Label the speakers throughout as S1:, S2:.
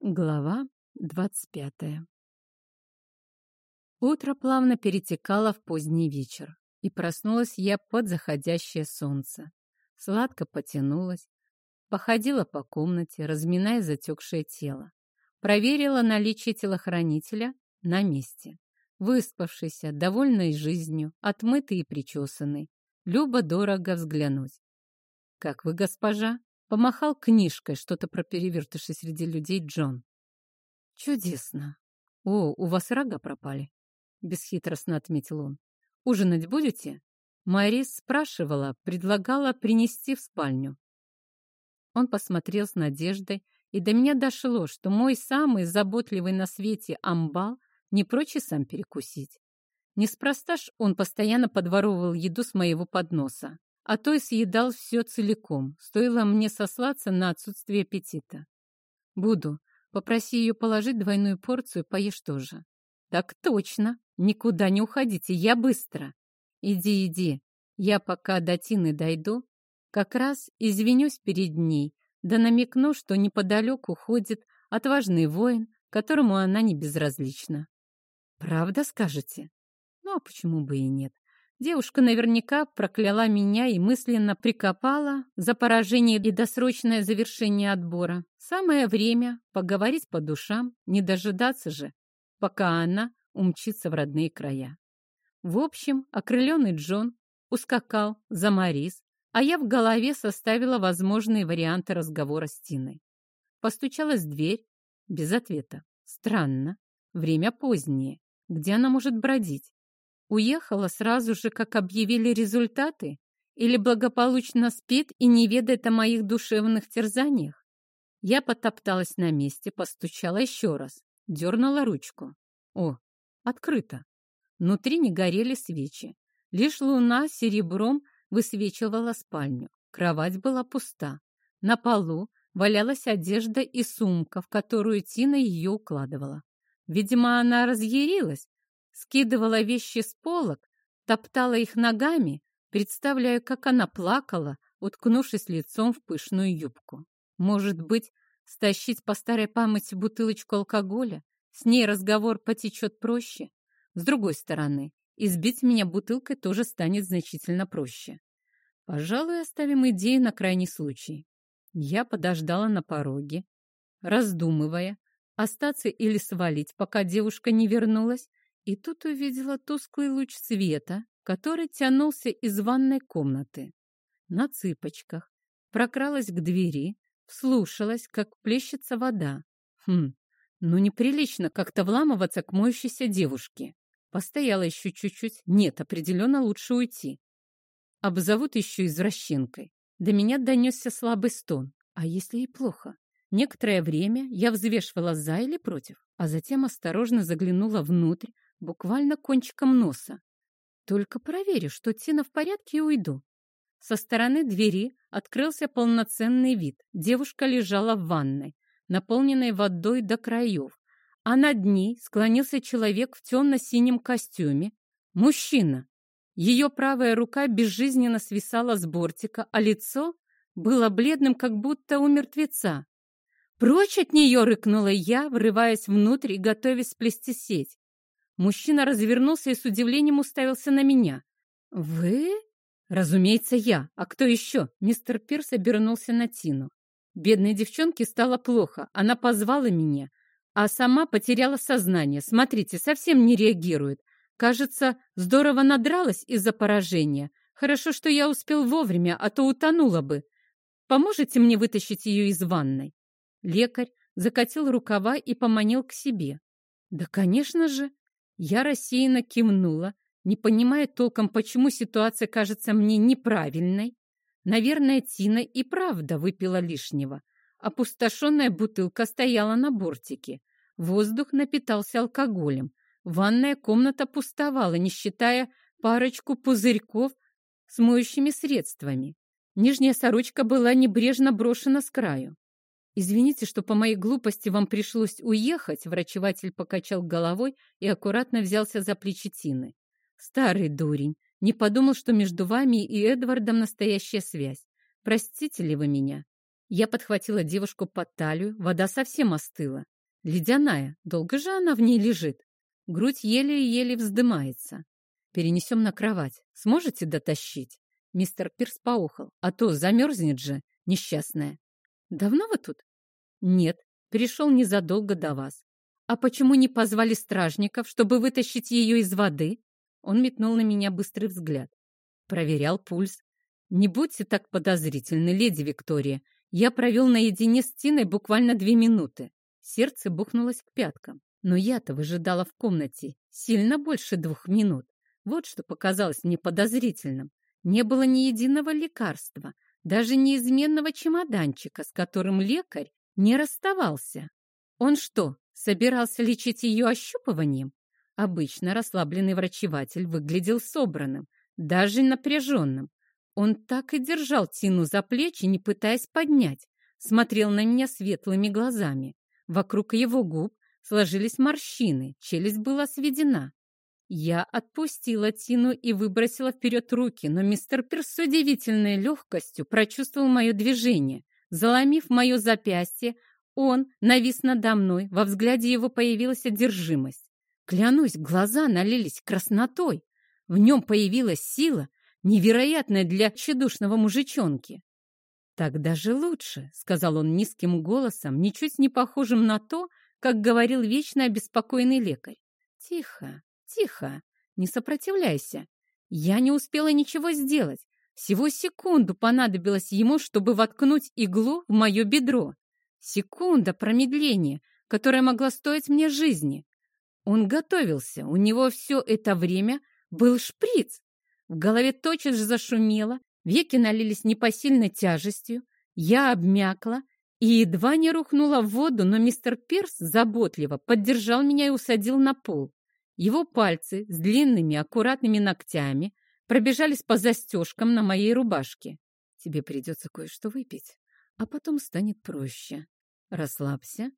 S1: Глава двадцать пятая Утро плавно перетекало в поздний вечер, и проснулась я под заходящее солнце. Сладко потянулась, походила по комнате, разминая затекшее тело. Проверила наличие телохранителя на месте. Выспавшийся, довольный жизнью, отмытый и причесанный. Любо-дорого взглянуть. «Как вы, госпожа?» Помахал книжкой что-то про перевертыши среди людей Джон. «Чудесно! О, у вас рога пропали!» Бесхитростно отметил он. «Ужинать будете?» Марис спрашивала, предлагала принести в спальню. Он посмотрел с надеждой, и до меня дошло, что мой самый заботливый на свете амбал не прочь сам перекусить. Неспроста ж он постоянно подворовывал еду с моего подноса а то и съедал все целиком, стоило мне сослаться на отсутствие аппетита. Буду. Попроси ее положить двойную порцию, поешь тоже. Так точно. Никуда не уходите, я быстро. Иди, иди. Я пока до Тины дойду, как раз извинюсь перед ней, да намекну, что неподалеку ходит отважный воин, которому она не безразлична. Правда скажете? Ну, а почему бы и нет? Девушка наверняка прокляла меня и мысленно прикопала за поражение и досрочное завершение отбора. Самое время поговорить по душам, не дожидаться же, пока она умчится в родные края. В общем, окрыленный Джон ускакал за Марис, а я в голове составила возможные варианты разговора с Тиной. Постучалась в дверь, без ответа. Странно, время позднее. Где она может бродить? Уехала сразу же, как объявили результаты? Или благополучно спит и не ведает о моих душевных терзаниях? Я потопталась на месте, постучала еще раз, дернула ручку. О, открыто. Внутри не горели свечи. Лишь луна серебром высвечивала спальню. Кровать была пуста. На полу валялась одежда и сумка, в которую Тина ее укладывала. Видимо, она разъярилась, скидывала вещи с полок, топтала их ногами, представляя, как она плакала, уткнувшись лицом в пышную юбку. Может быть, стащить по старой памяти бутылочку алкоголя? С ней разговор потечет проще. С другой стороны, избить меня бутылкой тоже станет значительно проще. Пожалуй, оставим идею на крайний случай. Я подождала на пороге, раздумывая, остаться или свалить, пока девушка не вернулась, и тут увидела тусклый луч света, который тянулся из ванной комнаты. На цыпочках прокралась к двери, вслушалась, как плещется вода. Хм, ну неприлично как-то вламываться к моющейся девушке. Постояла еще чуть-чуть. Нет, определенно лучше уйти. Обзовут еще извращенкой. До меня донесся слабый стон. А если и плохо? Некоторое время я взвешивала за или против, а затем осторожно заглянула внутрь, буквально кончиком носа. Только проверю, что Тина в порядке и уйду. Со стороны двери открылся полноценный вид. Девушка лежала в ванной, наполненной водой до краев, а над ней склонился человек в темно-синем костюме. Мужчина. Ее правая рука безжизненно свисала с бортика, а лицо было бледным, как будто у мертвеца. «Прочь от нее!» — рыкнула я, врываясь внутрь и готовясь сплести сеть. Мужчина развернулся и с удивлением уставился на меня. «Вы?» «Разумеется, я. А кто еще?» Мистер Пирс обернулся на Тину. Бедной девчонке стало плохо. Она позвала меня, а сама потеряла сознание. Смотрите, совсем не реагирует. Кажется, здорово надралась из-за поражения. Хорошо, что я успел вовремя, а то утонула бы. Поможете мне вытащить ее из ванной?» Лекарь закатил рукава и поманил к себе. «Да, конечно же!» Я рассеянно кивнула, не понимая толком, почему ситуация кажется мне неправильной. Наверное, Тина и правда выпила лишнего. Опустошенная бутылка стояла на бортике. Воздух напитался алкоголем. Ванная комната пустовала, не считая парочку пузырьков с моющими средствами. Нижняя сорочка была небрежно брошена с краю. «Извините, что по моей глупости вам пришлось уехать», врачеватель покачал головой и аккуратно взялся за плечи Тины. «Старый дурень, не подумал, что между вами и Эдвардом настоящая связь. Простите ли вы меня?» Я подхватила девушку под талию, вода совсем остыла. Ледяная, долго же она в ней лежит. Грудь еле-еле вздымается. Перенесем на кровать. Сможете дотащить? Мистер Пирс поухал. А то замерзнет же, несчастная. Давно вы тут? Нет, пришел незадолго до вас. А почему не позвали стражников, чтобы вытащить ее из воды? Он метнул на меня быстрый взгляд. Проверял пульс. Не будьте так подозрительны, леди Виктория. Я провел наедине с Тиной буквально две минуты. Сердце бухнулось к пяткам. Но я-то выжидала в комнате сильно больше двух минут. Вот что показалось мне подозрительным. Не было ни единого лекарства, даже неизменного чемоданчика, с которым лекарь не расставался. Он что, собирался лечить ее ощупыванием? Обычно расслабленный врачеватель выглядел собранным, даже напряженным. Он так и держал Тину за плечи, не пытаясь поднять, смотрел на меня светлыми глазами. Вокруг его губ сложились морщины, челюсть была сведена. Я отпустила Тину и выбросила вперед руки, но мистер Пирс с удивительной легкостью прочувствовал мое движение. Заломив мое запястье, он навис надо мной, во взгляде его появилась одержимость. Клянусь, глаза налились краснотой. В нем появилась сила, невероятная для тщедушного мужичонки. «Так даже лучше», — сказал он низким голосом, ничуть не похожим на то, как говорил вечно обеспокоенный лекарь. «Тихо, тихо, не сопротивляйся. Я не успела ничего сделать. Всего секунду понадобилось ему, чтобы воткнуть иглу в мое бедро. Секунда промедления, которая могла стоить мне жизни. Он готовился, у него все это время был шприц. В голове тотчас же зашумело, веки налились непосильной тяжестью. Я обмякла и едва не рухнула в воду, но мистер Пирс заботливо поддержал меня и усадил на пол. Его пальцы с длинными аккуратными ногтями пробежались по застежкам на моей рубашке. Тебе придется кое-что выпить, а потом станет проще. Расслабься,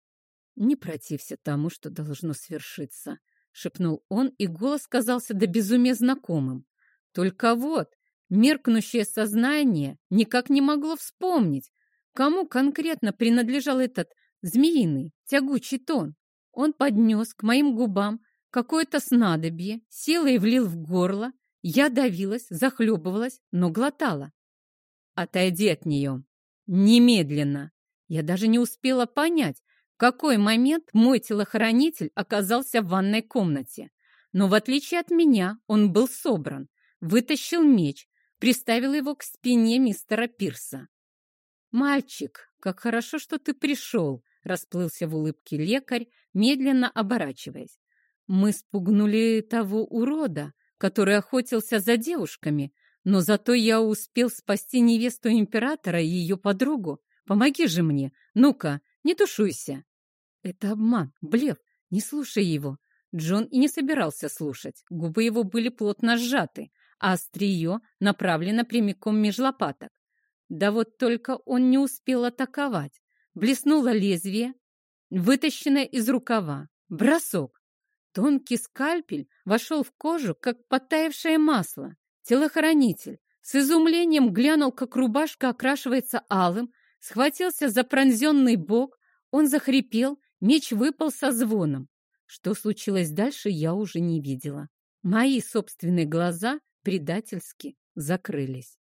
S1: не протився тому, что должно свершиться, — шепнул он, и голос казался до безумия знакомым. Только вот, меркнущее сознание никак не могло вспомнить, кому конкретно принадлежал этот змеиный, тягучий тон. Он поднес к моим губам какое-то снадобье, силой влил в горло, я давилась, захлебывалась, но глотала. «Отойди от нее! Немедленно!» Я даже не успела понять, в какой момент мой телохранитель оказался в ванной комнате. Но в отличие от меня, он был собран, вытащил меч, приставил его к спине мистера Пирса. «Мальчик, как хорошо, что ты пришел!» — расплылся в улыбке лекарь, медленно оборачиваясь. «Мы спугнули того урода, который охотился за девушками, но зато я успел спасти невесту императора и ее подругу. Помоги же мне! Ну-ка, не тушуйся!» Это обман, блеф, не слушай его. Джон и не собирался слушать. Губы его были плотно сжаты, а острие направлено прямиком меж лопаток. Да вот только он не успел атаковать. Блеснуло лезвие, вытащенное из рукава. Бросок. Тонкий скальпель вошел в кожу, как потаявшее масло. Телохранитель с изумлением глянул, как рубашка окрашивается алым, схватился за пронзенный бок, он захрипел Меч выпал со звоном. Что случилось дальше, я уже не видела. Мои собственные глаза предательски закрылись.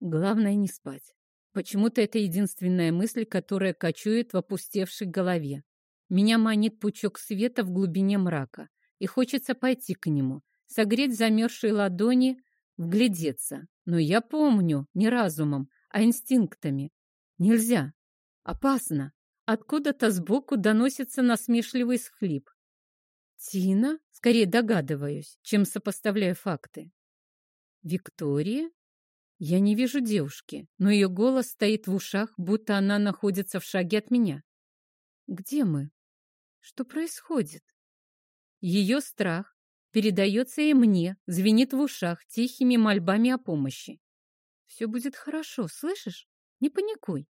S1: Главное не спать. Почему-то это единственная мысль, которая кочует в опустевшей голове. Меня манит пучок света в глубине мрака, и хочется пойти к нему, согреть замерзшие ладони, вглядеться. Но я помню не разумом, а инстинктами. Нельзя. Опасно. Откуда-то сбоку доносится насмешливый схлип. Тина? Скорее догадываюсь, чем сопоставляю факты. Виктория? Я не вижу девушки, но ее голос стоит в ушах, будто она находится в шаге от меня. Где мы? Что происходит? Ее страх передается и мне, звенит в ушах тихими мольбами о помощи. Все будет хорошо, слышишь? Не паникуй.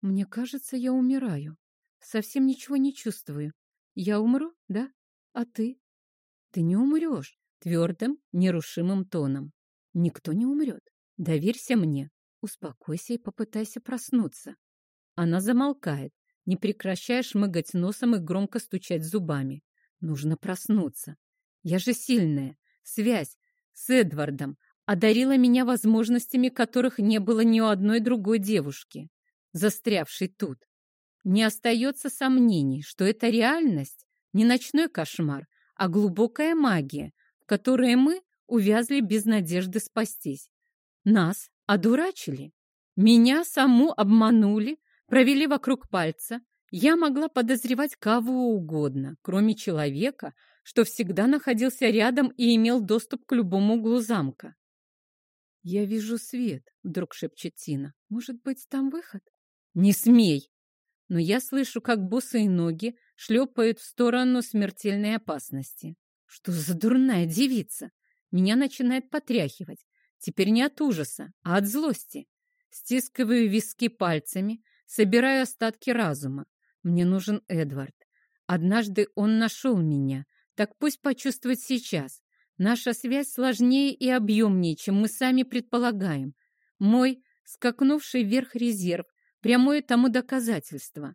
S1: Мне кажется, я умираю. Совсем ничего не чувствую. Я умру, да? А ты? Ты не умрешь. твердым, нерушимым тоном. «Никто не умрет. Доверься мне. Успокойся и попытайся проснуться». Она замолкает, не прекращая шмыгать носом и громко стучать зубами. Нужно проснуться. Я же сильная. Связь с Эдвардом одарила меня возможностями, которых не было ни у одной другой девушки, застрявшей тут. Не остается сомнений, что это реальность не ночной кошмар, а глубокая магия, в которой мы увязли без надежды спастись. Нас одурачили. Меня саму обманули, провели вокруг пальца. Я могла подозревать кого угодно, кроме человека, что всегда находился рядом и имел доступ к любому углу замка. «Я вижу свет», — вдруг шепчет Тина. «Может быть, там выход?» «Не смей!» Но я слышу, как босые ноги шлепают в сторону смертельной опасности. Что за дурная девица? Меня начинает потряхивать. Теперь не от ужаса, а от злости. Стискиваю виски пальцами, собираю остатки разума. Мне нужен Эдвард. Однажды он нашел меня, так пусть почувствует сейчас. Наша связь сложнее и объемнее, чем мы сами предполагаем. Мой скакнувший вверх резерв — прямое тому доказательство.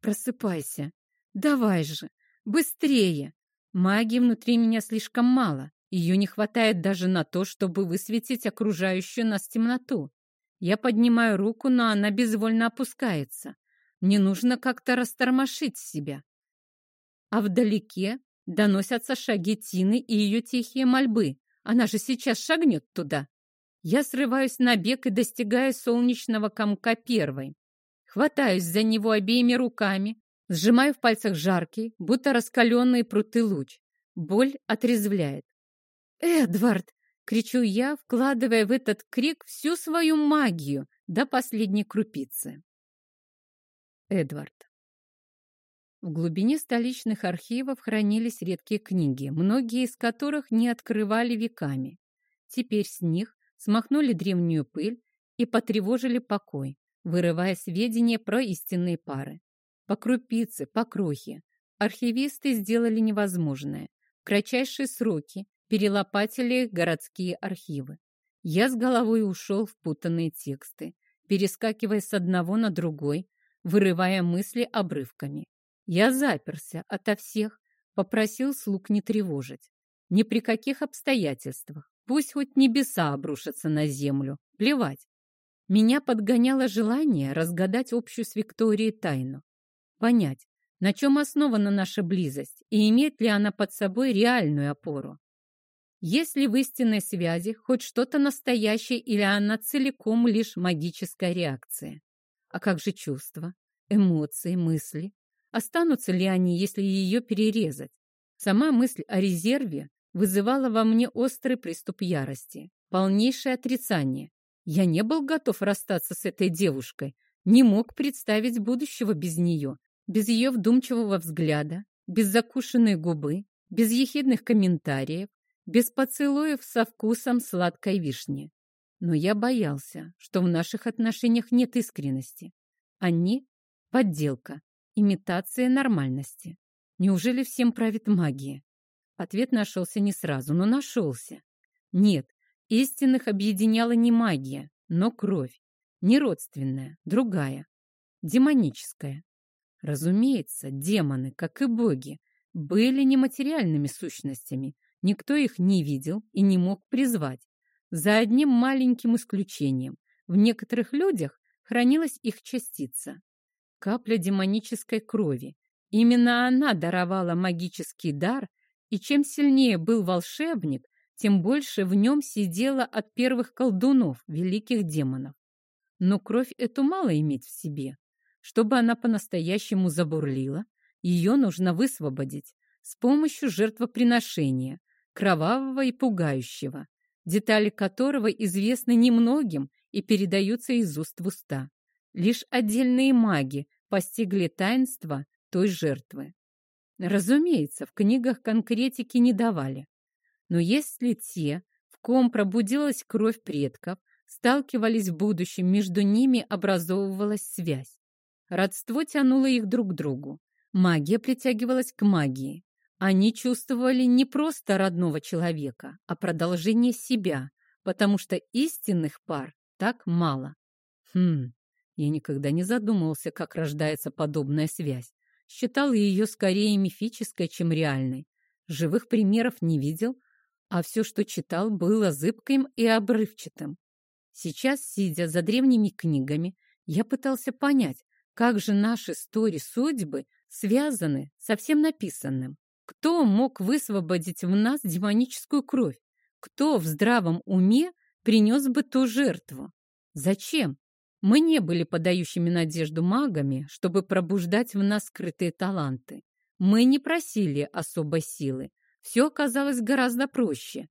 S1: Просыпайся. Давай же, быстрее. Магии внутри меня слишком мало. Ее не хватает даже на то, чтобы высветить окружающую нас темноту. Я поднимаю руку, но она безвольно опускается. Мне нужно как-то растормошить себя. А вдалеке Доносятся шаги Тины и ее тихие мольбы. Она же сейчас шагнет туда. Я срываюсь на бег и достигаю солнечного комка первой. Хватаюсь за него обеими руками, сжимаю в пальцах жаркий, будто раскаленные пруты луч. Боль отрезвляет. «Эдвард!» — кричу я, вкладывая в этот крик всю свою магию до последней крупицы. Эдвард. В глубине столичных архивов хранились редкие книги, многие из которых не открывали веками. Теперь с них смахнули древнюю пыль и потревожили покой, вырывая сведения про истинные пары. По крупице, по крохе. Архивисты сделали невозможное. В кратчайшие сроки перелопатили городские архивы. Я с головой ушел в путанные тексты, перескакивая с одного на другой, вырывая мысли обрывками. Я заперся ото всех, попросил слуг не тревожить. Ни при каких обстоятельствах. Пусть хоть небеса обрушатся на землю. Плевать. Меня подгоняло желание разгадать общую с Викторией тайну. Понять, на чем основана наша близость и имеет ли она под собой реальную опору. Есть ли в истинной связи хоть что-то настоящее или она целиком лишь магическая реакция? А как же чувства, эмоции, мысли? Останутся ли они, если ее перерезать? Сама мысль о резерве вызывала во мне острый приступ ярости, полнейшее отрицание. Я не был готов расстаться с этой девушкой, не мог представить будущего без нее, без ее вдумчивого взгляда, без закушенной губы, без ехидных комментариев, без поцелуев со вкусом сладкой вишни. Но я боялся, что в наших отношениях нет искренности. Они — подделка, Имитация нормальности. Неужели всем правит магия? Ответ нашелся не сразу, но нашелся. Нет, истинных объединяла не магия, но кровь. Не родственная, другая. Демоническая. Разумеется, демоны, как и боги, были нематериальными сущностями. Никто их не видел и не мог призвать. За одним маленьким исключением. В некоторых людях хранилась их частица капля демонической крови. Именно она даровала магический дар, и чем сильнее был волшебник, тем больше в нем сидело от первых колдунов, великих демонов. Но кровь эту мало иметь в себе. Чтобы она по-настоящему забурлила, ее нужно высвободить с помощью жертвоприношения, кровавого и пугающего, детали которого известны немногим и передаются из уст в уста. Лишь отдельные маги постигли таинство той жертвы. Разумеется, в книгах конкретики не давали. Но если те, в ком пробудилась кровь предков, сталкивались в будущем, между ними образовывалась связь. Родство тянуло их друг к другу. Магия притягивалась к магии. Они чувствовали не просто родного человека, а продолжение себя, потому что истинных пар так мало. Хм, я никогда не задумывался, как рождается подобная связь. Считал ее скорее мифической, чем реальной. Живых примеров не видел, а все, что читал, было зыбким и обрывчатым. Сейчас, сидя за древними книгами, я пытался понять, как же наши истории судьбы связаны со всем написанным. Кто мог высвободить в нас демоническую кровь? Кто в здравом уме принес бы ту жертву? Зачем? Мы не были подающими надежду магами, чтобы пробуждать в нас скрытые таланты. Мы не просили особой силы. Все оказалось гораздо проще.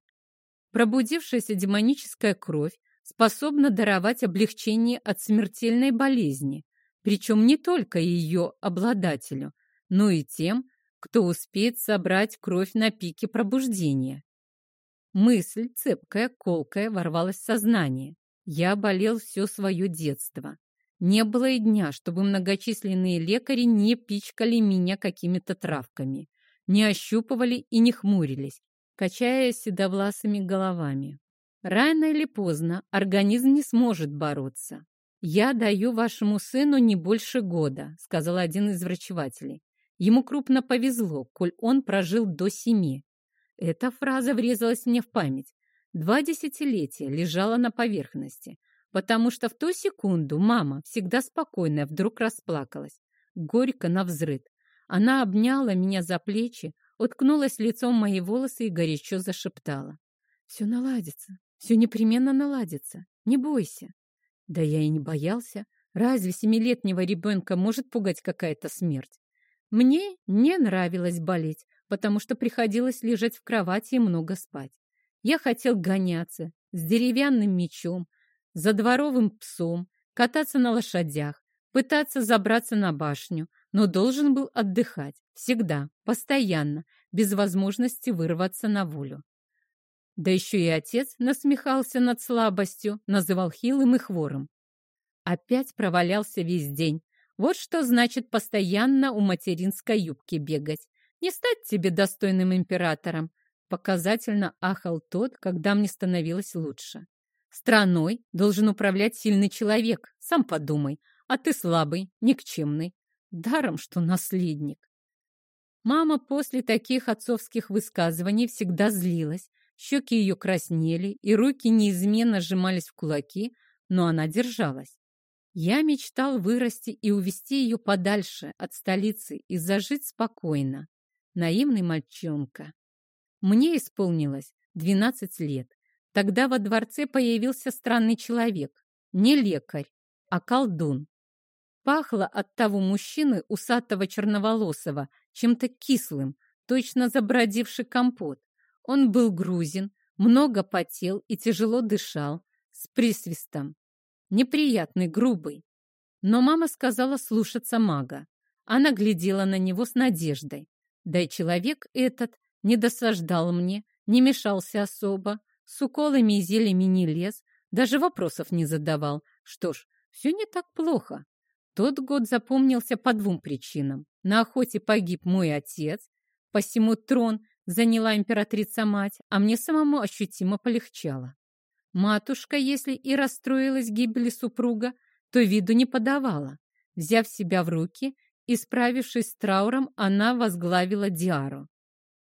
S1: Пробудившаяся демоническая кровь способна даровать облегчение от смертельной болезни, причем не только ее обладателю, но и тем, кто успеет собрать кровь на пике пробуждения. Мысль, цепкая, колкая, ворвалась в сознание. Я болел все свое детство. Не было и дня, чтобы многочисленные лекари не пичкали меня какими-то травками, не ощупывали и не хмурились, качая седовласыми головами. Рано или поздно организм не сможет бороться. «Я даю вашему сыну не больше года», — сказал один из врачевателей. Ему крупно повезло, коль он прожил до семи. Эта фраза врезалась мне в память. Два десятилетия лежала на поверхности, потому что в ту секунду мама, всегда спокойная, вдруг расплакалась. Горько навзрыд. Она обняла меня за плечи, уткнулась лицом мои волосы и горячо зашептала. «Все наладится, все непременно наладится. Не бойся. Да я и не боялся. Разве семилетнего ребенка может пугать какая-то смерть? Мне не нравилось болеть, потому что приходилось лежать в кровати и много спать. Я хотел гоняться с деревянным мечом, за дворовым псом, кататься на лошадях, пытаться забраться на башню, но должен был отдыхать, всегда, постоянно, без возможности вырваться на волю. Да еще и отец насмехался над слабостью, называл хилым и хворым. Опять провалялся весь день. Вот что значит постоянно у материнской юбки бегать. Не стать тебе достойным императором. Показательно ахал тот, когда мне становилось лучше. Страной должен управлять сильный человек, сам подумай, а ты слабый, никчемный. Даром, что наследник. Мама после таких отцовских высказываний всегда злилась, Щеки ее краснели, и руки неизменно сжимались в кулаки, но она держалась. Я мечтал вырасти и увести ее подальше от столицы и зажить спокойно. Наивный мальчонка. Мне исполнилось 12 лет. Тогда во дворце появился странный человек. Не лекарь, а колдун. Пахло от того мужчины, усатого черноволосого, чем-то кислым, точно забродивший компот. Он был грузин, много потел и тяжело дышал, с присвистом. Неприятный, грубый. Но мама сказала слушаться мага. Она глядела на него с надеждой. Да и человек этот не досаждал мне, не мешался особо, с уколами и зельями не лез, даже вопросов не задавал. Что ж, все не так плохо. Тот год запомнился по двум причинам. На охоте погиб мой отец, посему трон заняла императрица-мать, а мне самому ощутимо полегчало. Матушка, если и расстроилась гибели супруга, то виду не подавала. Взяв себя в руки и справившись с трауром, она возглавила Диару.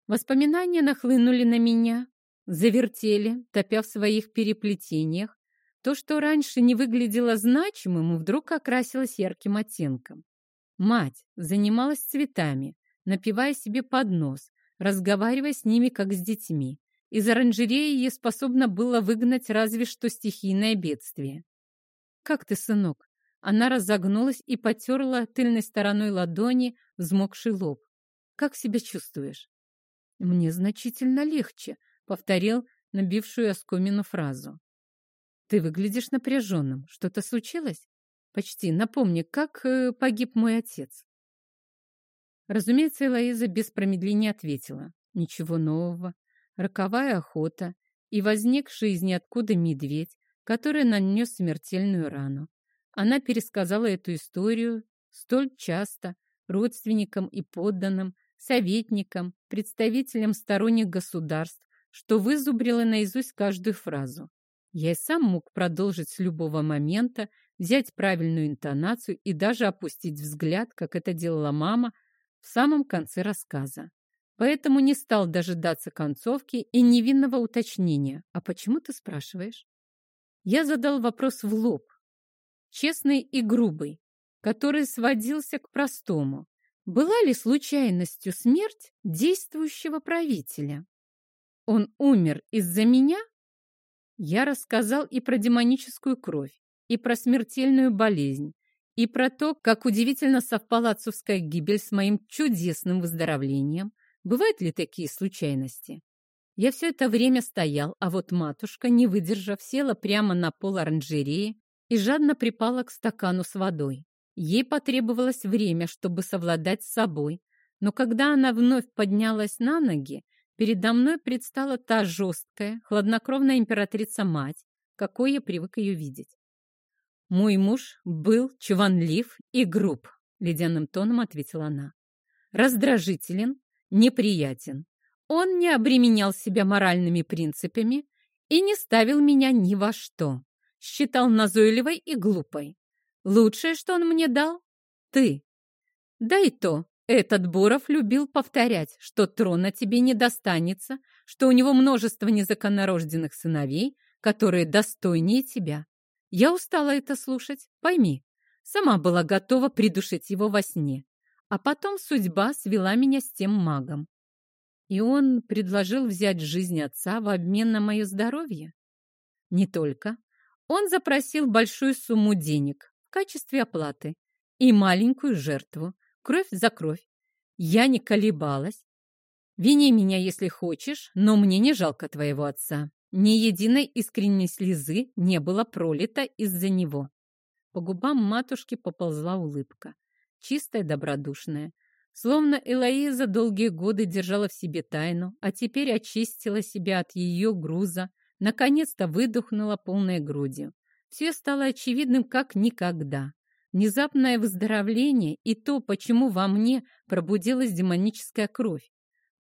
S1: Воспоминания нахлынули на меня, завертели, топя в своих переплетениях. То, что раньше не выглядело значимым, вдруг окрасилось ярким оттенком. Мать занималась цветами, напивая себе под нос, разговаривая с ними, как с детьми. Из оранжереи ей способна было выгнать разве что стихийное бедствие. «Как ты, сынок?» Она разогнулась и потерла тыльной стороной ладони взмокший лоб. «Как себя чувствуешь?» «Мне значительно легче», — повторил набившую оскомину фразу. «Ты выглядишь напряженным. Что-то случилось?» «Почти. Напомни, как э, погиб мой отец?» Разумеется, Элоиза без промедления ответила. Ничего нового. Роковая охота и возникший из ниоткуда медведь, который нанес смертельную рану. Она пересказала эту историю столь часто родственникам и подданным, советникам, представителем сторонних государств, что вызубрила наизусть каждую фразу. Я и сам мог продолжить с любого момента, взять правильную интонацию и даже опустить взгляд, как это делала мама в самом конце рассказа. Поэтому не стал дожидаться концовки и невинного уточнения. «А почему ты спрашиваешь?» Я задал вопрос в лоб, честный и грубый, который сводился к простому. Была ли случайностью смерть действующего правителя? Он умер из-за меня? Я рассказал и про демоническую кровь, и про смертельную болезнь, и про то, как удивительно совпала отцовская гибель с моим чудесным выздоровлением. Бывают ли такие случайности? Я все это время стоял, а вот матушка, не выдержав, села прямо на пол оранжереи и жадно припала к стакану с водой. Ей потребовалось время, чтобы совладать с собой, но когда она вновь поднялась на ноги, передо мной предстала та жесткая, хладнокровная императрица-мать, какой я привык ее видеть. «Мой муж был чванлив и груб», — ледяным тоном ответила она. «Раздражителен, неприятен. Он не обременял себя моральными принципами и не ставил меня ни во что. Считал назойливой и глупой. Лучшее, что он мне дал — ты. Да и то, этот Боров любил повторять, что трона тебе не достанется, что у него множество незаконнорожденных сыновей, которые достойнее тебя. Я устала это слушать, пойми. Сама была готова придушить его во сне. А потом судьба свела меня с тем магом. И он предложил взять жизнь отца в обмен на мое здоровье? Не только. Он запросил большую сумму денег в качестве оплаты и маленькую жертву, кровь за кровь. Я не колебалась. Вини меня, если хочешь, но мне не жалко твоего отца. Ни единой искренней слезы не было пролито из-за него. По губам матушки поползла улыбка, чистая, добродушная. Словно Элоиза долгие годы держала в себе тайну, а теперь очистила себя от ее груза, наконец-то выдохнула полной грудью. Все стало очевидным как никогда. Внезапное выздоровление и то, почему во мне пробудилась демоническая кровь.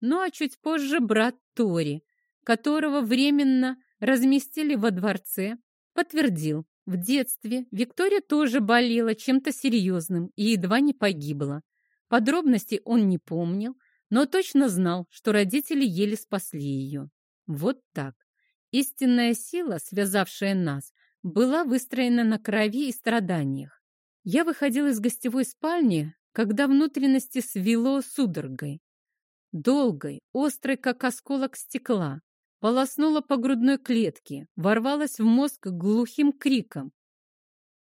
S1: Ну а чуть позже брат Тори, которого временно разместили во дворце, подтвердил, в детстве Виктория тоже болела чем-то серьезным и едва не погибла. Подробностей он не помнил, но точно знал, что родители еле спасли ее. Вот так. Истинная сила, связавшая нас, была выстроена на крови и страданиях. Я выходил из гостевой спальни, когда внутренности свело судорогой. Долгой, острой, как осколок стекла, полоснула по грудной клетке, ворвалась в мозг глухим криком.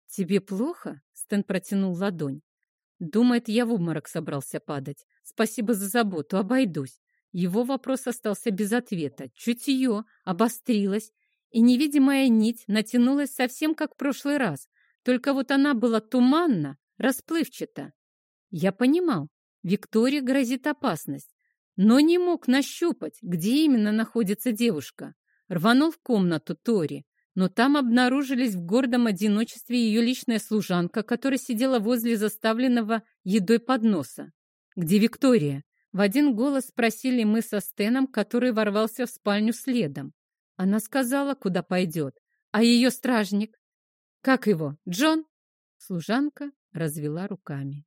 S1: «Тебе плохо?» — Стэн протянул ладонь. Думает, я в обморок собрался падать. Спасибо за заботу, обойдусь. Его вопрос остался без ответа. Чутье обострилось, и невидимая нить натянулась совсем как в прошлый раз. Только вот она была туманна, расплывчата. Я понимал, Виктории грозит опасность, но не мог нащупать, где именно находится девушка. Рванул в комнату Тори, но там обнаружились в гордом одиночестве ее личная служанка, которая сидела возле заставленного едой подноса. «Где Виктория?» В один голос спросили мы со Стеном, который ворвался в спальню следом. Она сказала, куда пойдет. А ее стражник? Как его? Джон? Служанка развела руками.